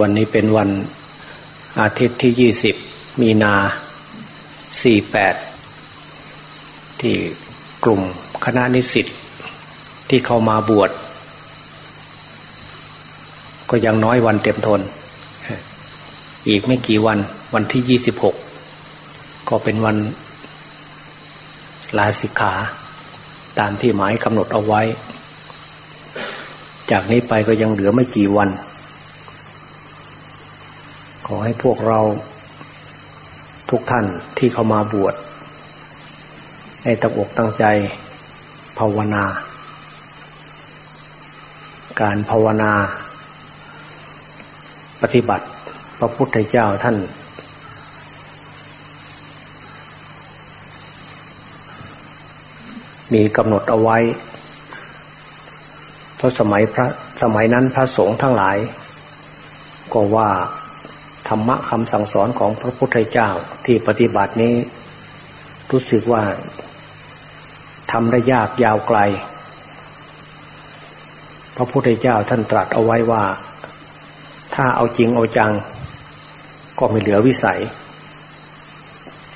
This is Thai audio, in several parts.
วันนี้เป็นวันอาทิตย์ที่ยี่สิบมีนาสี่แปดที่กลุ่มคณะนิสิตที่เข้ามาบวช ก็ยังน้อยวันเต็มทน อีกไม่กี่วันวันที่ยี่สิบหกก็เป็นวันลาสิกขา ตามที่หมายกำหนดเอาไว้ จากนี้ไปก็ยังเหลือไม่กี่วัน ขอให้พวกเราทุกท่านที่เข้ามาบวชให้ตั้งอกตั้งใจภาวนา การภาวนา ปฏิบัติพระพุทธเจ้าท่าน มีกำหนดเอาไว้ เพราะสมัยพระสมัยนั้นพระสงฆ์ทั้งหลาย ก็ว่า ธรรมะคำสั่งสอนของพระพุทธเจ้าที่ปฏิบัตินี้ รู้สึกว่าทำได้ยากยาวไกล พระพุทธเจ้าท่านตรัสเอาไว้ว่า ถ้าเอาจริงเอาจัง ก็ไม่เหลือวิสัย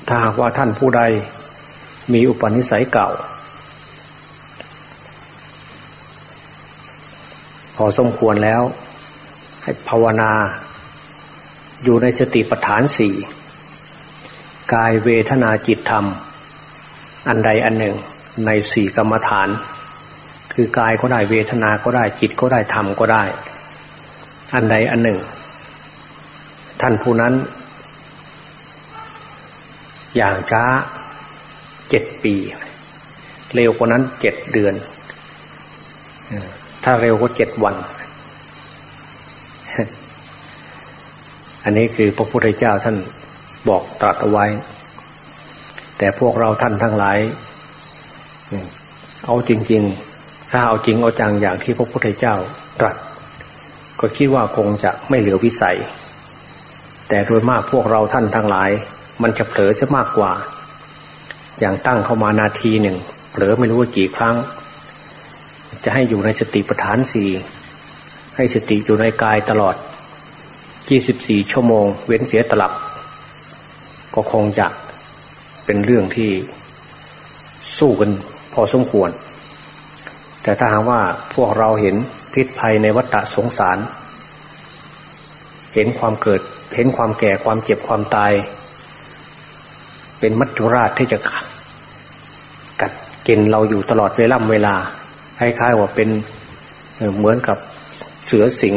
ถ้าหากว่าท่านผู้ใดมีอุปนิสัยเก่า พอสมควรแล้ว ให้ภาวนา อยู่ในสติปัฏฐานสี่กายเวทนาจิตธรรม อันใดอันหนึ่งในสี่กรรมฐาน คือกายก็ได้เวทนาก็ได้จิตก็ได้ธรรมก็ได้ อันใดอันหนึ่ง ท่านผู้นั้น อย่างช้าเจ็ดปี เร็วกว่านั้นเจ็ดเดือน ถ้าเร็วก็เจ็ดวัน อันนี้คือพระพุทธเจ้าท่านบอกตรัสเอาไว้ แต่พวกเราท่านทั้งหลายเอาจริง ๆ ถ้าเอาจริงเอาจังอย่างที่พระพุทธเจ้าตรัส ก็คิดว่าคงจะไม่เหลือวิสัย แต่โดยมากพวกเราท่านทั้งหลาย มันจะเผลอซะมากกว่า อย่างตั้งเข้ามานาทีหนึ่งเผลอไม่รู้ว่ากี่ครั้ง จะให้อยู่ในสติปัฏฐานสี่ให้สติอยู่ในกายตลอด 24 ชั่วโมง เว้นเสียตลับ ก็คงจะเป็นเรื่องที่สู้กันพอสมควร แต่ถ้าหากว่าพวกเราเห็นพิษภัยในวัฏสงสาร เห็นความเกิด เห็นความแก่ความเจ็บความตาย เป็นมัจจุราชที่จะกัดกินเราอยู่ตลอดเวล่ำเวลาคล้ายๆว่าเป็นเหมือนกับเสือสิง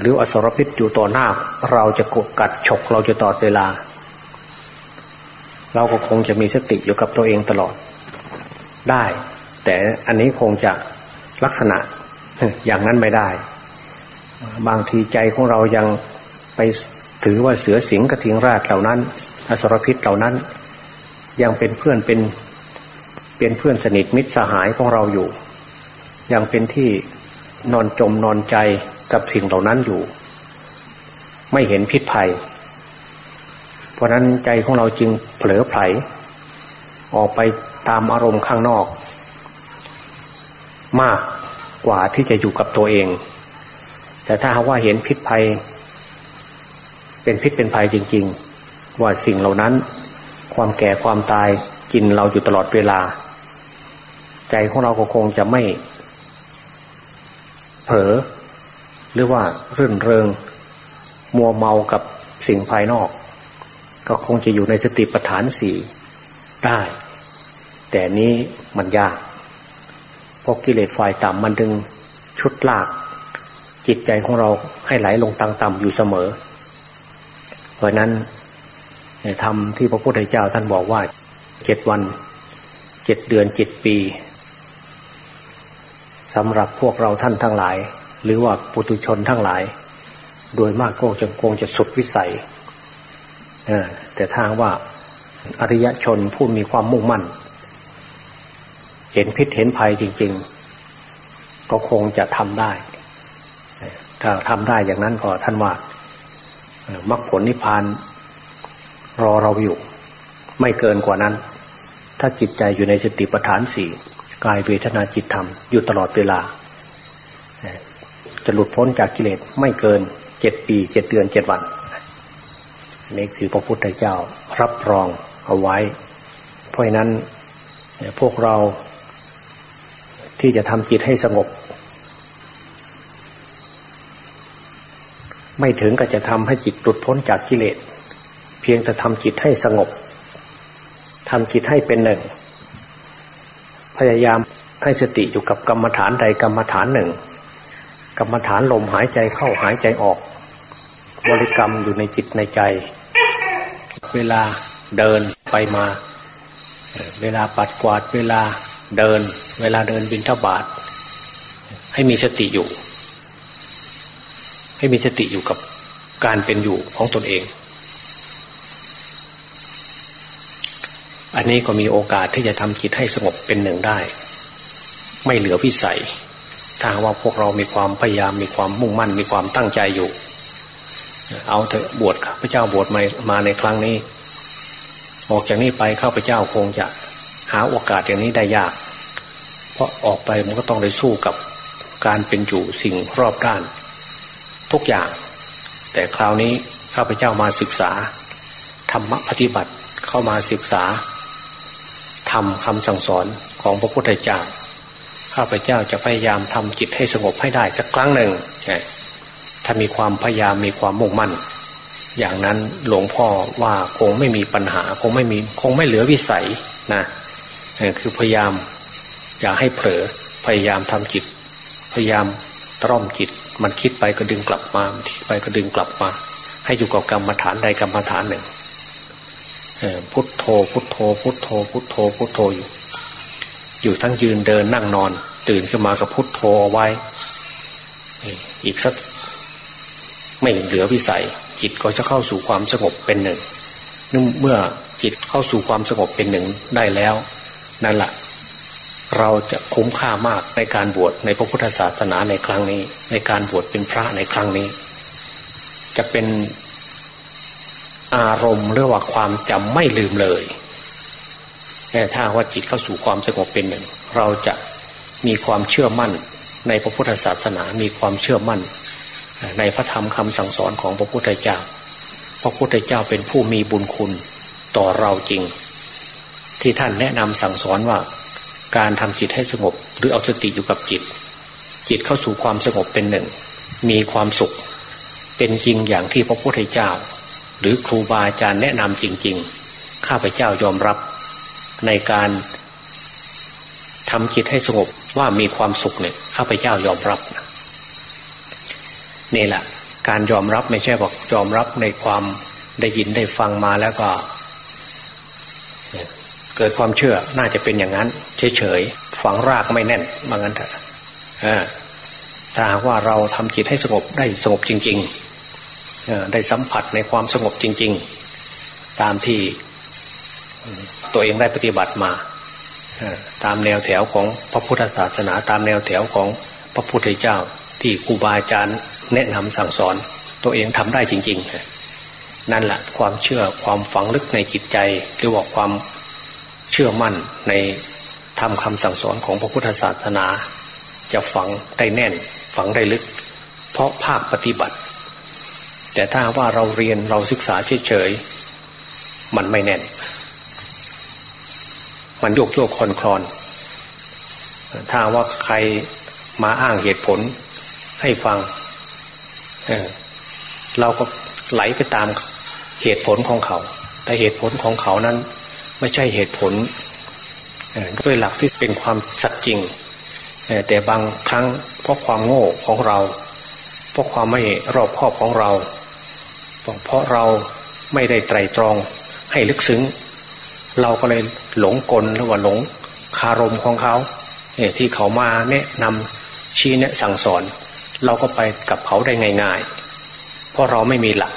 หรืออสรพิษอยู่ต่อหน้า เราจะกดกัดฉกเราจะตอดเวลา เราก็คงจะมีสติอยู่กับตัวเองตลอด ได้ แต่อันนี้คงจะลักษณะอย่างนั้นไม่ได้ บางทีใจของเรายังไปถือว่าเสือสิงกระทิงราชเหล่านั้น อสรพิษเหล่านั้น ยังเป็นเพื่อนเป็นเป็นเพื่อนสนิทมิตรสหายของเราอยู่ ยังเป็นที่นอนจมนอนใจ กับสิ่งเหล่านั้นอยู่ ไม่เห็นพิษภัย เพราะนั้นใจของเราจึงเผลอไผล ออกไปตามอารมณ์ข้างนอก มากกว่าที่จะอยู่กับตัวเอง แต่ถ้าหากว่าเห็นพิษภัย เป็นพิษเป็นภัยจริง ๆ ว่าสิ่งเหล่านั้น ความแก่ความตายกินเราอยู่ตลอดเวลา ใจของเราก็คงจะไม่ เผลอ หรือว่ารื่นเริงมัวเมากับสิ่งภายนอก ก็คงจะอยู่ในสติปัฏฐานสี่ได้ แต่นี้มันยาก เพราะกิเลสฝ่ายต่ำมันดึงชุดลาก จิตใจของเราให้ไหลลงตังต่ำอยู่เสมอ เพราะนั้นทำที่พระพุทธเจ้าท่านบอกว่าเจ็ดวันเจ็ดเดือนเจ็ดปีสำหรับพวกเราท่านทั้งหลาย หรือว่าปุถุชนทั้งหลาย โดยมากก็จะคงจะสุดวิสัยแต่ทางว่าอริยชนผู้มีความมุ่งมั่น เห็นพิษเห็นภัยจริง ๆ ก็คงจะทำได้ ถ้าทำได้อย่างนั้นก็ท่านว่ามรรคผลนิพพานรอเราอยู่ ไม่เกินกว่านั้น ถ้าจิตใจอยู่ในสติปัฏฐานสี่กายเวทนาจิตธรรม อยู่ตลอดเวลา จะหลุดพ้นจากกิเลสไม่เกินเจ็ดปีเจ็ดเดือนเจ็ดวันนี่คือพระพุทธเจ้ารับรองเอาไว้ เพราะนั้นพวกเราที่จะทำจิตให้สงบ ไม่ถึงก็จะทำให้จิตหลุดพ้นจากกิเลส เพียงแต่ทำจิตให้สงบทำจิตให้เป็นหนึ่ง พยายามให้สติอยู่กับกรรมฐานใดกรรมฐานหนึ่ง กรรมฐานลมหายใจเข้าหายใจออก บริกรรมอยู่ในจิตในใจ เวลาเดินไปมา เวลาปัดกวาดเวลาเดิน เวลาเดินบินทบาทให้มีสติอยู่ ให้มีสติอยู่กับการเป็นอยู่ของตนเอง อันนี้ก็มีโอกาสที่จะทำจิตให้สงบเป็นหนึ่งได้ ไม่เหลือวิสัย ถ้าว่าพวกเรามีความพยายามมีความมุ่งมั่น มีความตั้งใจอยู่ เอาเถอะบวชพระเจ้าบวชมามาในครั้งนี้ออกจากนี้ไปข้าพเจ้าคงจะหาโอกาสอย่างนี้ได้ยาก เพราะออกไปมันก็ต้องได้สู้กับการเป็นอยู่สิ่งรอบด้าน ทุกอย่าง แต่คราวนี้ข้าพเจ้ามาศึกษาธรรมปฏิบัติเข้ามาศึกษาทำคำสั่งสอนของพระพุทธเจ้า ข้าพเจ้าจะพยายามทำจิตให้สงบให้ได้สักครั้งหนึ่งถ้ามีความพยายามมีความมุ่งมั่น อย่างนั้นหลวงพ่อว่าคงไม่มีปัญหา คงไม่มีคงไม่เหลือวิสัยนะคือพยายามอย่าให้เผลอพยายามทำจิต พยายามตร่อมจิต มันคิดไปก็ดึงกลับมาคิดไปก็ดึงกลับมา ให้อยู่กับกรรมฐานใดกรรมฐานหนึ่งพุทโธพุทโธพุทโธพุทโธพุทโธอยู่ อยู่ทั้งยืนเดินนั่งนอน ตื่นขึ้นมากับพุทโธเอาไว้ อีกสักไม่เหลือวิสัย จิตก็จะเข้าสู่ความสงบเป็นหนึ่งเมื่อจิตเข้าสู่ความสงบเป็นหนึ่งได้แล้ว นั่นแหละเราจะคุ้มค่ามากในการบวชในพระพุทธศาสนาในครั้งนี้ ในการบวชเป็นพระในครั้งนี้ จะเป็นอารมณ์หรือว่าความจำไม่ลืมเลย ถ้าว่าจิตเข้าสู่ความสงบเป็นหนึ่ง เราจะมีความเชื่อมั่นในพระพุทธศาสนา มีความเชื่อมั่น ในพระธรรมคำสั่งสอนของพระพุทธเจ้า พระพุทธเจ้าเป็นผู้มีบุญคุณต่อเราจริง ที่ท่านแนะนำสั่งสอนว่าการทำจิตให้สงบ หรือเอาสติอยู่กับจิต จิตเข้าสู่ความสงบเป็นหนึ่ง มีความสุข เป็นจริงอย่างที่พระพุทธเจ้า หรือครูบาอาจารย์แนะนำจริง ๆ ข้าพเจ้ายอมรับ ในการทำจิตให้สงบว่ามีความสุขเนี่ยข้าพเจ้ายอมรับนี่แหละ การยอมรับไม่ใช่บอกยอมรับในความได้ยินได้ฟังมาแล้วก็ เกิดความเชื่อน่าจะเป็นอย่างนั้น เฉยๆฝังรากไม่แน่นบางั้นเถอะถ้าหากว่าเราทำจิตให้สงบได้สงบจริงๆได้สัมผัสในความสงบจริง ๆ ตามที่ ตัวเองได้ปฏิบัติมาตามแนวแถวของพระพุทธศาสนาตามแนวแถวของพระพุทธเจ้า ที่ครูบาอาจารย์แนะนำสั่งสอน ตัวเองทำได้จริง ๆ นั่นแหละความเชื่อความฝังลึกในจิตใจหรือว่าความเชื่อมั่นในทำคำสั่งสอนของพระพุทธศาสนา จะฝังได้แน่น ฝังได้ลึก เพราะภาคปฏิบัติ แต่ถ้าว่าเราเรียนเราศึกษาเฉยๆมันไม่แน่น มันโยกโยกคลอนคลอนถ้าว่าใครมาอ้างเหตุผลให้ฟังเเราก็ไหลไปตามเหตุผลของเขา แต่เหตุผลของเขานั้น ไม่ใช่เหตุผลด้วยหลักที่เป็นความสัตย์จริง แต่บางครั้งเพราะความโง่ของเรา เพราะความไม่รอบคอบของเรา เพราะเราไม่ได้ไตรตรองให้ลึกซึ้ง เราก็เลยหลงกลหรือว่าหลงคารมของเขาเนี่ยที่เขามาแนะนำชี้แนะสั่งสอน เราก็ไปกับเขาได้ง่ายๆ เพราะเราไม่มีหลัก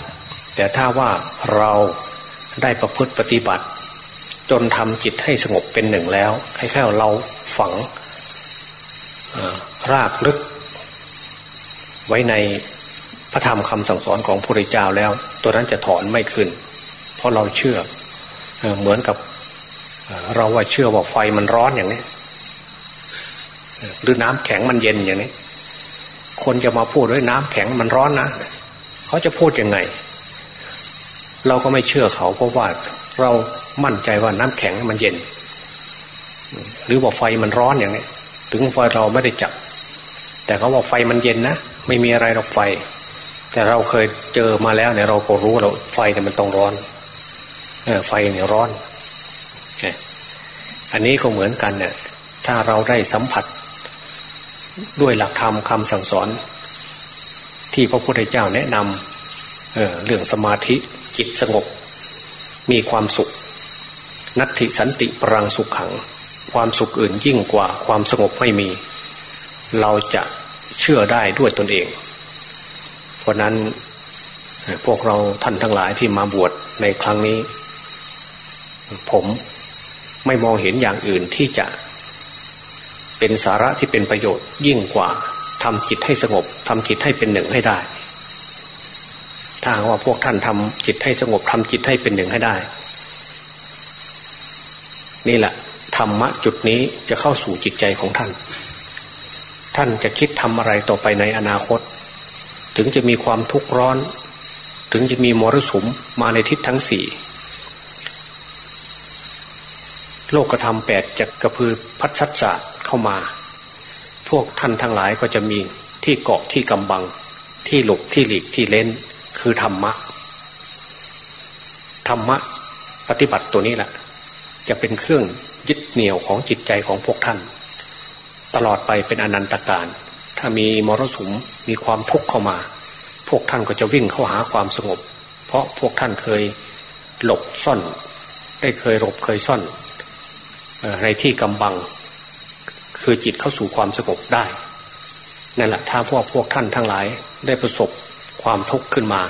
แต่ถ้าว่าเราได้ประพฤติปฏิบัติ จนทำจิตให้สงบเป็นหนึ่งแล้วแค่เราฝังรากลึก ไว้ในพระธรรมคำสั่งสอนของพระพุทธเจ้าแล้ว ตัวนั้นจะถอนไม่ขึ้น เพราะเราเชื่อ เหมือนกับ เราว่าเชื่อว่าไฟมันร้อนอย่างนี้หรือน้ำแข็งมันเย็นอย่างนี้ คนจะมาพูดด้วยน้ำแข็งมันร้อนนะเขาจะพูดยังไง เราก็ไม่เชื่อเขาเพราะว่าเรามั่นใจว่าน้ำแข็งมันเย็น หรือว่าไฟมันร้อนอย่างนี้ ถึงไฟเราไม่ได้จับ แต่เขาบอกไฟมันเย็นนะไม่มีอะไรหรอกไฟ แต่เราเคยเจอมาแล้วเนี่ยเราก็รู้เราไฟเนี่ยมันต้องร้อน ไฟเนี่ยร้อน อันนี้ก็เหมือนกันเนี่ยถ้าเราได้สัมผัส ด้วยหลักธรรมคำสั่งสอน ที่พระพุทธเจ้าแนะนำเเรื่องสมาธิจิตสงบ มีความสุข นัตติสันติปรังสุขขัง ความสุขอื่นยิ่งกว่าความสงบไม่มี เราจะเชื่อได้ด้วยตนเอง เพราะนั้นพวกเราท่านทั้งหลายที่มาบวชในครั้งนี้ ผมไม่มองเห็นอย่างอื่นที่จะเป็นสาระที่เป็นประโยชน์ยิ่งกว่าทำจิตให้สงบทำจิตให้เป็นหนึ่งให้ได้ ถ้าว่าพวกท่านทำจิตให้สงบทำจิตให้เป็นหนึ่งให้ได้ นี่แหละธรรมะจุดนี้จะเข้าสู่จิตใจของท่าน ท่านจะคิดทำอะไรต่อไปในอนาคต ถึงจะมีความทุกข์ร้อน ถึงจะมีมรสุมมาในทิศทั้งสี่ โลกธรรมแปดจะกระพือพัดชัดศาสตร์เข้ามา พวกท่านทั้งหลายก็จะมีที่เกาะที่กำบัง ที่หลบที่หลีกที่เล่นคือธรรมะ ธรรมะปฏิบัติตัวนี้แหละ จะเป็นเครื่องยึดเหนี่ยวของจิตใจของพวกท่าน ตลอดไปเป็นอนันตการ ถ้ามีมรสุมมีความทุกข์เข้ามา พวกท่านก็จะวิ่งเข้าหาความสงบ เพราะพวกท่านเคยหลบซ่อน ได้เคยหลบเคยซ่อน ในที่กำบัง คือจิตเข้าสู่ความสงบได้นั่นแหละถ้าพวกพวกท่านทั้งหลายได้ประสบความทุกข์ขึ้นมา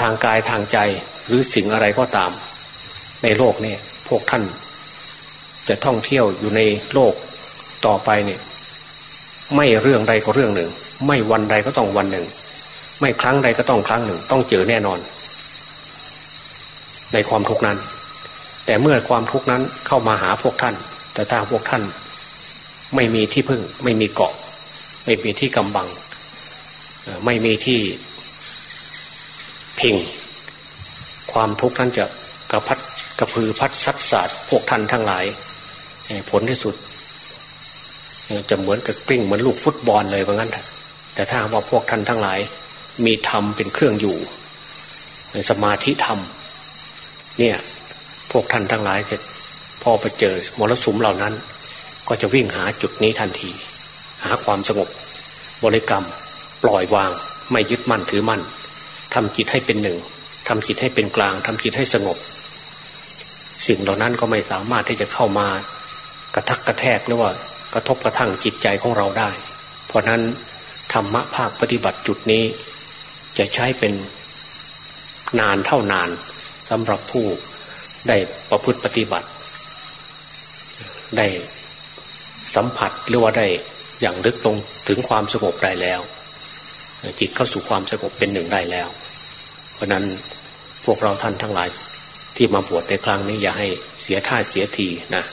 ทางกายทางใจหรือสิ่งอะไรก็ตาม ในโลกนี่พวกท่าน จะท่องเที่ยวอยู่ในโลกต่อไปเนี่ยไม่เรื่องใดก็เรื่องหนึ่ง ไม่วันใดก็ต้องวันหนึ่ง ไม่ครั้งใดก็ต้องครั้งหนึ่ง ต้องเจอแน่นอน ในความทุกข์นั้น แต่เมื่อความทุกข์นั้นเข้ามาหาพวกท่าน แต่ถ้าพวกท่าน ไม่มีที่พึ่ง ไม่มีเกาะ ไม่มีที่กำบัง ไม่มีที่พิง ความทุกข์นั้นจะกระพัดกระพือพัดซัดสาดพวกท่านทั้งหลาย ผลที่สุด จะเหมือนกับกลิ้งเหมือนลูกฟุตบอลเลยว่างั้นแต่ถ้าว่าพวกท่านทั้งหลาย มีธรรมเป็นเครื่องอยู่สมาธิธรรม เนี่ย พวกท่านทั้งหลายจะพอไปเจอมรสุมเหล่านั้น ก็จะวิ่งหาจุดนี้ทันที หาความสงบบริกรรม ปล่อยวาง ไม่ยึดมั่นถือมั่นทำจิตให้เป็นหนึ่งทำจิตให้เป็นกลางทำจิตให้สงบ สิ่งเหล่านั้นก็ไม่สามารถที่จะเข้ามากระทักกระแทกหรือว่ากระทบกระทั่งจิตใจของเราได้ เพราะนั้นธรรมะภาคปฏิบัติจุดนี้ จะใช้เป็นนานเท่านานสำหรับผู้ ได้ประพฤติปฏิบัติ ได้สัมผัสหรือว่าได้อย่างลึกลงถึงความสงบได้แล้ว จิตเข้าสู่ความสงบเป็นหนึ่งได้แล้ว เพราะนั้นพวกเราท่านทั้งหลายที่มาบวชในครั้งนี้อย่าให้เสียท่าเสียทีนะ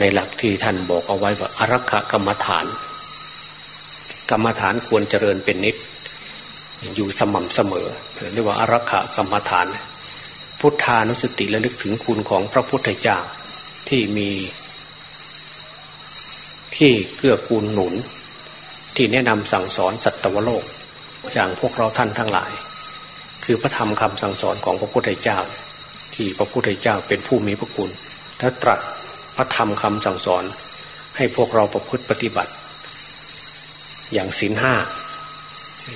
ในหลักที่ท่านบอกเอาไว้ว่าอารักขกรรมฐาน กรรมฐานควรเจริญเป็นนิด อยู่สม่ำเสมอเรียกว่าอารักขกรรมฐาน พุทธานุสติและลึกถึงคุณของพระพุทธเจ้าที่มี ที่เกื้อกูลหนุน ที่แนะนำสั่งสอนสัตวโลก อย่างพวกเราท่านทั้งหลาย คือพระธรรมคำสั่งสอนของพระพุทธเจ้า ที่พระพุทธเจ้าเป็นผู้มีพระคุณ และตรัสพระธรรมคำสั่งสอนให้พวกเราประพฤติปฏิบัติ อย่างศีลห้า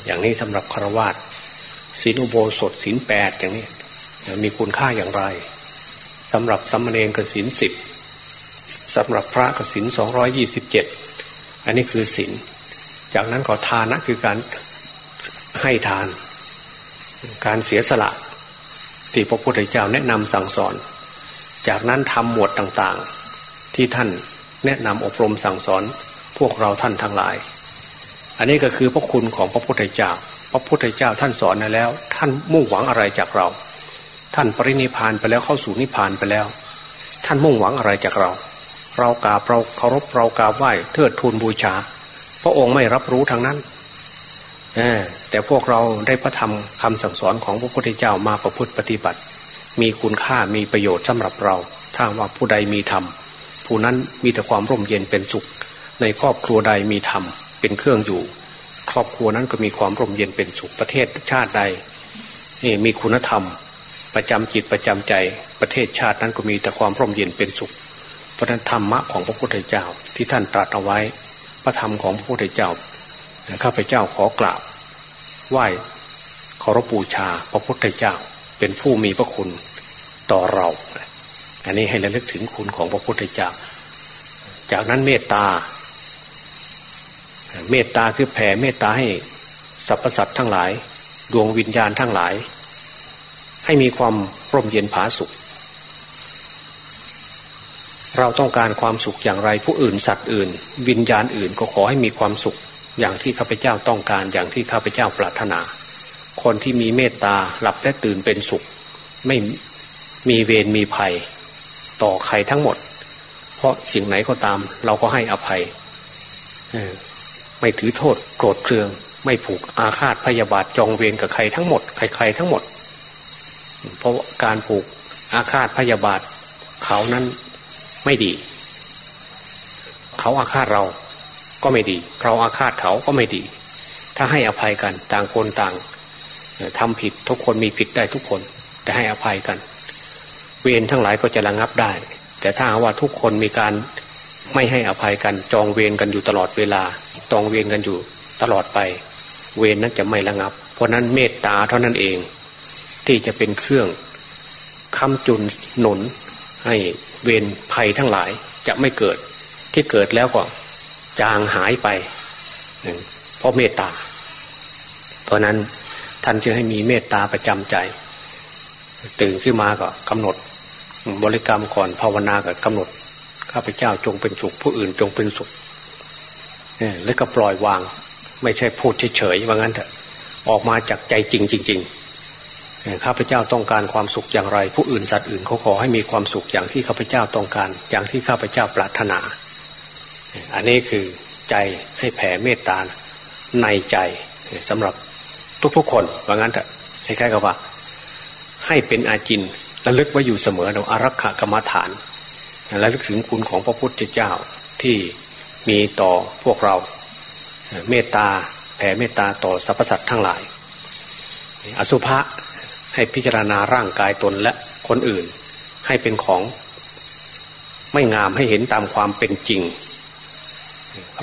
อย่างนี้สำหรับครวาตศีลอุโบสถศีลแปดอย่างนี้ มีคุณค่าอย่างไรสำหรับสัมมเนกสินสิบสำหรับพระกสินสองร้อยยี่สิบเจ็ดอันนี้คือสินจากนั้นก็ทานะคือการให้ทาน การเสียสละที่พระพุทธเจ้าแนะนำสั่งสอน จากนั้นทำหมวดต่างๆ ที่ท่านแนะนำอบรมสั่งสอนพวกเราท่านทั้งหลาย อันนี้ก็คือพระคุณของพระพุทธเจ้า พระพุทธเจ้าท่านสอนแล้ว ท่านมุ่งหวังอะไรจากเรา ท่านปรินิพานไปแล้วเข้าสู่นิพานไปแล้ว ท่านมุ่งหวังอะไรจากเรา เรากราบเราเคารพเรากราบไหว้เทิดทูนบูชา พระองค์ไม่รับรู้ทางนั้นแต่พวกเราได้พระธรรมคำสั่งสอนของพระพุทธเจ้ามาประพฤติปฏิบัติ มีคุณค่ามีประโยชน์สำหรับเรา ถ้าว่าผู้ใดมีธรรมผู้นั้นมีแต่ความร่มเย็นเป็นสุข ในครอบครัวใดมีธรรมเป็นเครื่องอยู่ ครอบครัวนั้นก็มีความร่มเย็นเป็นสุขประเทศชาติใดมีคุณธรรม ประจำจิตประจำใจประเทศชาตินั้นก็มีแต่ความร่มเย็นเป็นสุข เพราะนั้นธรรมะของพระพุทธเจ้าที่ท่านตรัสเอาไว้ พระธรรมของพระพุทธเจ้าข้าพเจ้าขอกราบไหว้เคารพบูชาพระพุทธเจ้าเป็นผู้มีพระคุณต่อเรา อันนี้ให้ระลึกถึงคุณของพระพุทธเจ้า จากนั้นเมตตา เมตตาคือแผ่เมตตาให้สรรพสัตว์ทั้งหลาย ดวงวิญญาณทั้งหลาย ให้มีความร่มเย็นผาสุข เราต้องการความสุขอย่างไรผู้อื่นสัตว์อื่น วิญญาณอื่นก็ขอให้มีความสุข อย่างที่ข้าพเจ้าต้องการอย่างที่ข้าพเจ้าปรารถนา คนที่มีเมตตาหลับและตื่นเป็นสุข ไม่มีเวรมีภัย ต่อใครทั้งหมด เพราะสิ่งไหนก็ตาม เราก็ให้อภัยไม่ถือโทษโกรธเคือง ไม่ผูกอาฆาตพยาบาทจองเวรกับใครทั้งหมดใครๆทั้งหมด เพราะการผูกอาฆาตพยาบาท เขานั้นไม่ดี เขาอาฆาตเราก็ไม่ดี เราอาฆาตเขาก็ไม่ดี ถ้าให้อภัยกันต่างคนต่างทำผิดทุกคนมีผิดได้ทุกคน แต่ให้อภัยกัน เวรทั้งหลายก็จะระงับได้ แต่ถ้าว่าทุกคนมีการไม่ให้อภัยกัน จองเวรกันอยู่ตลอดเวลาจองเวรกันอยู่ตลอดไป เวรนั้นจะไม่ระงับ เพราะนั้นเมตตาเท่านั้นเอง ที่จะเป็นเครื่องคำจุนหนุน ให้เวรภัยทั้งหลายจะไม่เกิด ที่เกิดแล้วก็จางหายไปเพราะเมตตา เพราะนั้นท่านจึงให้มีเมตตาประจำใจ ตื่นขึ้นมาก็กำหนด บริกรรมก่อนภาวนาก็กำหนด ข้าพเจ้าจงเป็นสุขผู้อื่นจงเป็นสุขแล้วก็ปล่อยวาง ไม่ใช่พูดเฉยๆว่างั้นเถอะออกมาจากใจจริงจริงๆ ข้าพเจ้าต้องการความสุขอย่างไร ผู้อื่นจัดอื่นเขาขอให้มีความสุขอย่างที่ข้าพเจ้าต้องการ อย่างที่ข้าพเจ้าปรารถนา อันนี้คือใจให้แผ่เมตตาในใจสำหรับทุกๆคนว่างั้นเถอะคล้ายๆกับว่า ให้เป็นอาจินระลึกไว้อยู่เสมอเราอารักขากรรมฐานระลึกถึงคุณของพระพุทธเจ้าที่มีต่อพวกเรา เมตตาแผ่เมตตาต่อสรรพสัตว์ทั้งหลาย อสุภะ ให้พิจารณาร่างกายตนและคนอื่น ให้เป็นของไม่งามให้เห็นตามความเป็นจริง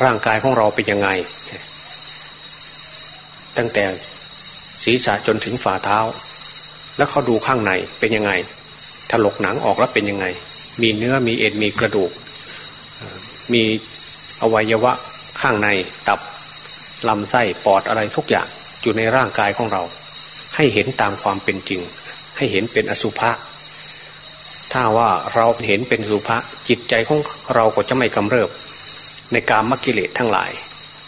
ร่างกายของเราเป็นยังไง ตั้งแต่ศีรษะจนถึงฝ่าเท้า แล้วเขาดูข้างในเป็นยังไงถลกหนังออกแล้วเป็นยังไง มีเนื้อมีเอ็นมีกระดูก มีอวัยวะข้างในตับลำไส้ปอดอะไรทุกอย่างอยู่ในร่างกายของเรา ให้เห็นตามความเป็นจริง ให้เห็นเป็นอสุภะถ้าว่าเราเห็นเป็นสุภะจิตใจของเราก็จะไม่กำเริบ ในการมกิเลสทั้งหลาย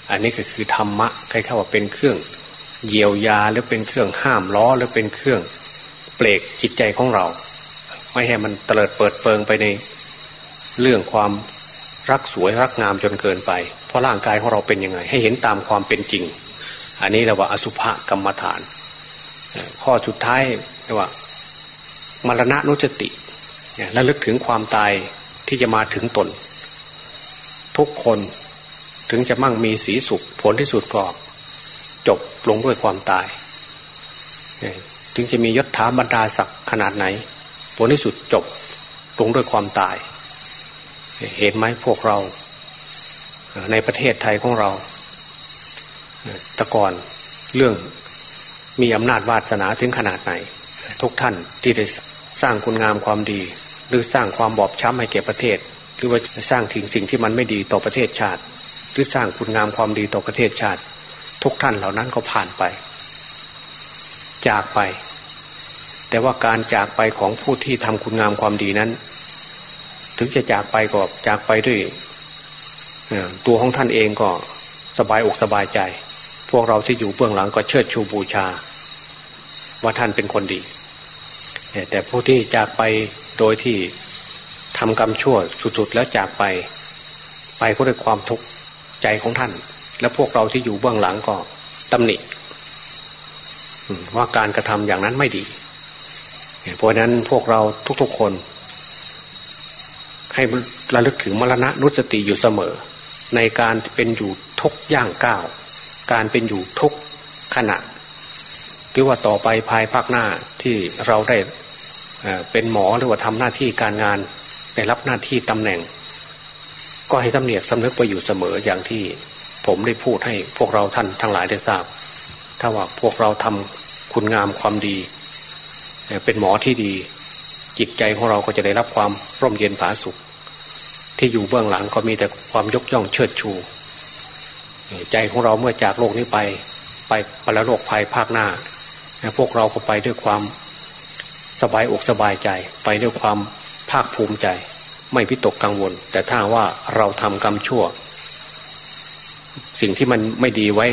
อันนี้ก็คือธรรมะใครเข้าว่าเป็นเครื่องเยียวยาหรือเป็นเครื่องห้ามล้อหรือเป็นเครื่องเปลกจิตใจของเรา ไม่ให้มันเตลิดเปิดเปิงไปในเรื่องความรักสวยรักงามจนเกินไป เพราะร่างกายของเราเป็นยังไง ให้เห็นตามความเป็นจริง อันนี้เราว่าอสุภะกรรมฐาน ข้อสุดท้ายเรียกว่ามรณะนุจติและลึกถึงความตายที่จะมาถึงตน ทุกคนถึงจะมั่งมีสีสุขผลที่สุดก็จบลงด้วยความตาย ถึงจะมียศถาบรรดาศักดิ์ขนาดไหน ผลที่สุดจบลงด้วยความตาย เห็นไหมพวกเรา ในประเทศไทยของเราตะก่อนเรื่อง มีอำนาจวาสนาถึงขนาดไหน ทุกท่านที่ได้สร้างคุณงามความดี หรือสร้างความบอบช้ำให้แก่ประเทศ หรือว่าสร้างถึงสิ่งที่มันไม่ดีต่อประเทศชาติ หรือสร้างคุณงามความดีต่อประเทศชาติ ทุกท่านเหล่านั้นก็ผ่านไป จากไป แต่ว่าการจากไปของผู้ที่ทำคุณงามความดีนั้น ถึงจะจากไปก็จากไปด้วยตัวของท่านเองก็สบายอกสบายใจ พวกเราที่อยู่เบื้องหลังก็เชิดชูบูชา ว่าท่านเป็นคนดี แต่ผู้ที่จากไปโดยที่ทำกรรมชั่วสุดๆ แล้วจากไป ไปก็ด้วยความทุกข์ใจของท่าน และพวกเราที่อยู่เบื้องหลังก็ตำหนิว่าการกระทำอย่างนั้นไม่ดี เพราะนั้นพวกเราทุกๆคน ให้ระลึกถึงมรณะนุสติอยู่เสมอ ในการเป็นอยู่ทุกย่างก้าว การเป็นอยู่ทุกขณะ ที่ว่าต่อไปภายภาคหน้าที่เราได้เป็นหมอหรือว่าทำหน้าที่การงานได้รับหน้าที่ตำแหน่ง ก็ให้สำเนียกสำนึกไปอยู่เสมออย่างที่ผมได้พูดให้พวกเราท่านทั้งหลายได้ทราบ ถ้าว่าพวกเราทำคุณงามความดี เป็นหมอที่ดี จิตใจของเราก็จะได้รับความร่มเย็นผาสุข ที่อยู่เบื้องหลังก็มีแต่ความยกย่องเชิดชู ใจของเราเมื่อจากโลกนี้ไป ไปปรโลกภัยภาคหน้า พวกเราก็ไปด้วยความสบายอกสบายใจ ไปด้วยความภาคภูมิใจ ไม่พิตกกังวล แต่ถ้าว่าเราทำกรรมชั่ว สิ่งที่มันไม่ดีไว้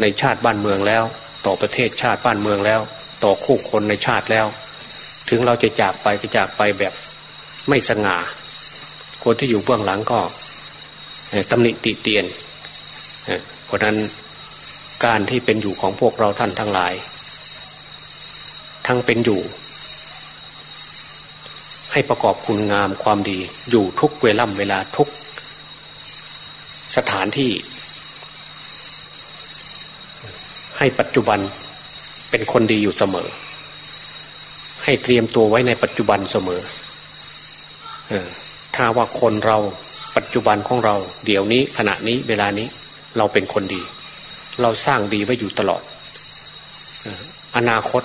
ในชาติบ้านเมืองแล้ว ต่อประเทศชาติบ้านเมืองแล้ว ต่อคู่คนในชาติแล้ว ถึงเราจะจากไปก็จากไปแบบไม่สง่า คนที่อยู่เบื้องหลังก็ตำหนิติเตียนเพราะนั้นการที่เป็นอยู่ของพวกเราท่านทั้งหลาย ทั้งเป็นอยู่ ให้ประกอบคุณงามความดี อยู่ทุกเวล่ำเวลาทุก สถานที่ ให้ปัจจุบันเป็นคนดีอยู่เสมอ ให้เตรียมตัวไว้ในปัจจุบันเสมอถ้าว่าคนเราปัจจุบันของเรา เดี๋ยวนี้ขณะนี้เวลานี้เราเป็นคนดี เราสร้างดีไว้อยู่ตลอด อนาคต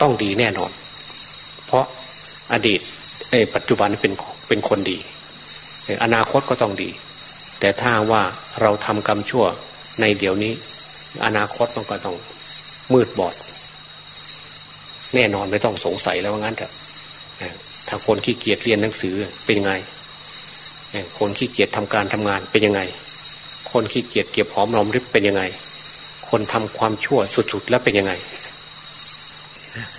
ต้องดีแน่นอน เพราะอดีตปัจจุบันเป็นเป็นคนดี อนาคตก็ต้องดี แต่ถ้าว่าเราทำกรรมชั่วในเดี๋ยวนี้ อนาคตมันก็ต้องมืดบอด แน่นอนไม่ต้องสงสัยแล้วว่างั้นเถอะถ้าคนขี้เกียจเรียนหนังสือเป็นยังไง คนขี้เกียจทำการทำงานเป็นยังไง คนขี้เกียจเก็บหอมรอมริบเป็นยังไง คนทำความชั่วสุดๆแล้วเป็นยังไง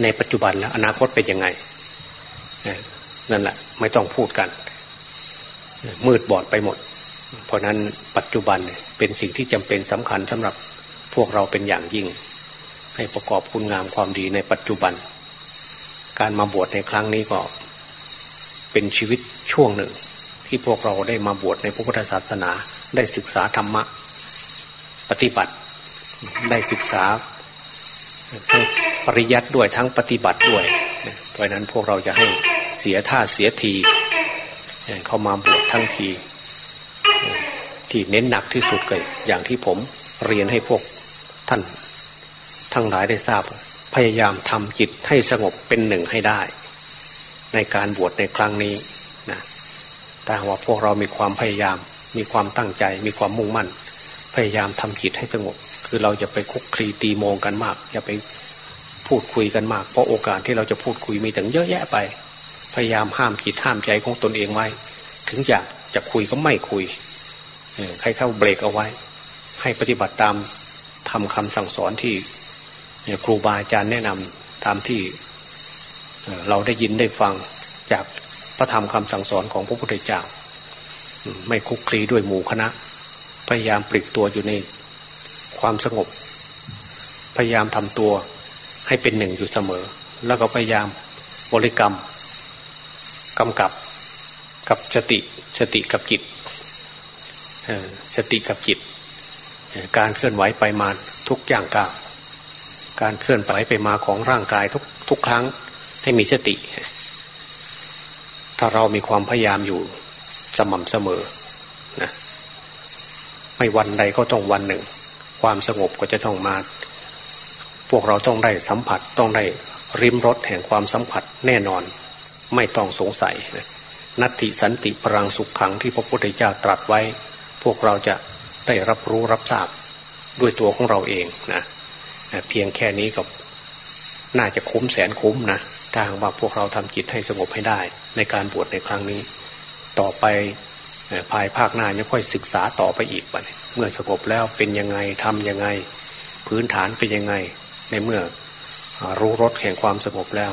ในปัจจุบันแล้วอนาคตเป็นยังไงนั่นแหละไม่ต้องพูดกัน มืดบอดไปหมด เพราะนั้นปัจจุบันเป็นสิ่งที่จำเป็นสำคัญสำหรับพวกเราเป็นอย่างยิ่ง ให้ประกอบคุณงามความดีในปัจจุบัน การมาบวชในครั้งนี้ก็เป็นชีวิตช่วงหนึ่ง ที่พวกเราได้มาบวชในพระพุทธศาสนาได้ศึกษาธรรมะ ปฏิบัติได้ศึกษาทั้ง ปริยัติด้วยทั้งปฏิบัติด้วย เพราะนั้นพวกเราจะให้เสียท่าเสียทีเข้ามาบวชทั้งที ที่เน้นหนักที่สุดเลยอย่างที่ผมเรียนให้พวกท่าน ทั้งหลายได้ทราบ พยายามทำจิตให้สงบเป็นหนึ่งให้ได้ ในการบวชในครั้งนี้นะแต่ว่าพวกเรามีความพยายาม มีความตั้งใจ มีความมุ่งมั่น พยายามทำจิตให้สงบ คือเราจะไปคุกคลีตีโมงกันมาก อย่าไป พูดคุยกันมาก เพราะโอกาสที่เราจะพูดคุยมีถึงเยอะแยะไป พยายามห้ามจิตห้ามใจของตนเองไว้ ถึงอยากจะคุยก็ไม่คุยให้เข้าเบรกเอาไว้ ให้ปฏิบัติตามทำคำสั่งสอนที่ครูบาอาจารย์แนะนำตามที่เราได้ยินได้ฟังจากพระธรรมคำสั่งสอนของพระพุทธเจ้าไม่คุกคลีด้วยหมู่คณะ พยายามปลิกตัวอยู่ในความสงบ พยายามทำตัว ให้เป็นหนึ่งอยู่เสมอ แล้วก็พยายามบริกรรมกำกับกับสติสติกับจิตสติกับจิต การเคลื่อนไหวไปมาทุกอย่างก้าวการเคลื่อนไหวไปมาของร่างกายทุกทุกครั้งให้มีสติ ถ้าเรามีความพยายามอยู่สม่ำเสมอนะไม่วันใดก็ต้องวันหนึ่ง ความสงบก็จะต้องมา พวกเราต้องได้สัมผัสต้องได้ริมรสแห่งความสัมผัสแน่นอน ไม่ต้องสงสัยนัตติสันติปรังสุขขังที่พระพุทธเจ้าตรัสไว้ พวกเราจะได้รับรู้รับทราบด้วยตัวของเราเองนะเพียงแค่นี้ก็น่าจะคุ้มแสนคุ้มนะถ้าหากว่าพวกเราทำจิตให้สงบให้ได้ ในการบวชในครั้งนี้ ต่อไปภายภาคหน้าจะค่อยศึกษาต่อไปอีกไปเมื่อสงบแล้วเป็นยังไงทำยังไง พื้นฐานเป็นยังไง ในเมื่อรู้รสแห่งความสงบแล้ว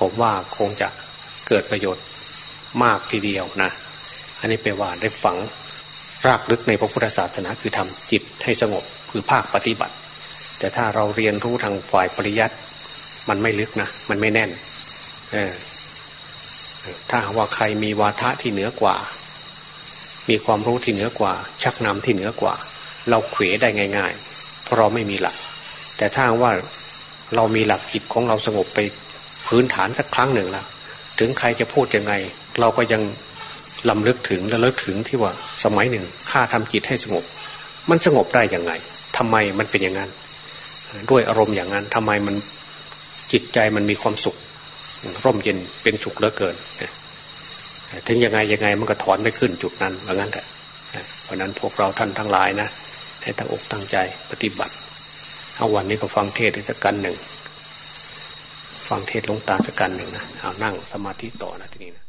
ผมว่าคงจะเกิดประโยชน์มากทีเดียวนะ อันนี้แปลว่าได้ฝังรากลึกในพระพุทธศาสนาคือทำจิตให้สงบคือภาคปฏิบัติ แต่ถ้าเราเรียนรู้ทางฝ่ายปริยัติมันไม่ลึกนะ มันไม่แน่นถ้าว่าใครมีวาทะที่เหนือกว่า มีความรู้ที่เหนือกว่า ชักนำที่เหนือกว่า เราเขวได้ง่ายๆ เพราะเราไม่มีหลัก แต่ถ้าว่าเรามีหลักจิตของเราสงบไปพื้นฐานสักครั้งหนึ่งแล้วถึงใครจะพูดยังไง เราก็ยังลำลึกถึงและเลิกถึงที่ว่าสมัยหนึ่งข้าทำจิตให้สงบ มันสงบได้ยังไงทำไมมันเป็นอย่างนั้น ด้วยอารมณ์อย่างนั้นทำไมมันจิตใจมันมีความสุข ร่มเย็นเป็นสุขเหลือเกินถึงยังไงยังไงมันก็ถอนไม่ขึ้นจุดนั้นว่างั้นแหละเพราะนั้นพวกเราท่านทั้งหลายนะให้ตั้งอกตั้งใจปฏิบัติ เอาวันนี้ก็ฟังเทศสักกันหนึ่ง ฟังเทศลงตาสักกันหนึ่งนะเอานั่งสมาธิต่อนะทีนี้นะ